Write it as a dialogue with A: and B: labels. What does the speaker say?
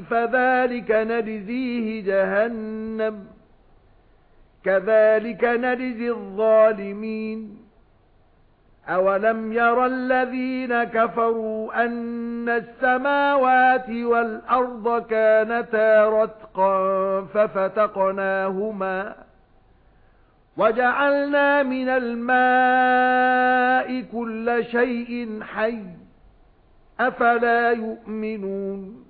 A: فَذَلِكَ نَجْزِيهِ جَهَنَّمَ. كَذَلِكَ نَجْزِي الظَّالِمِينَ. أَوَلَمْ يَرَ الَّذِينَ كَفَرُوا أَنَّ السَّمَاوَاتِ وَالْأَرْضَ كَانَتَا رَتْقًا فَفَتَقْنَاهُمَا وَجَعَلْنَا مِنَ الْمَاءِ كُلَّ شَيْءٍ حَيٍّ. أَفَلَا يُؤْمِنُونَ؟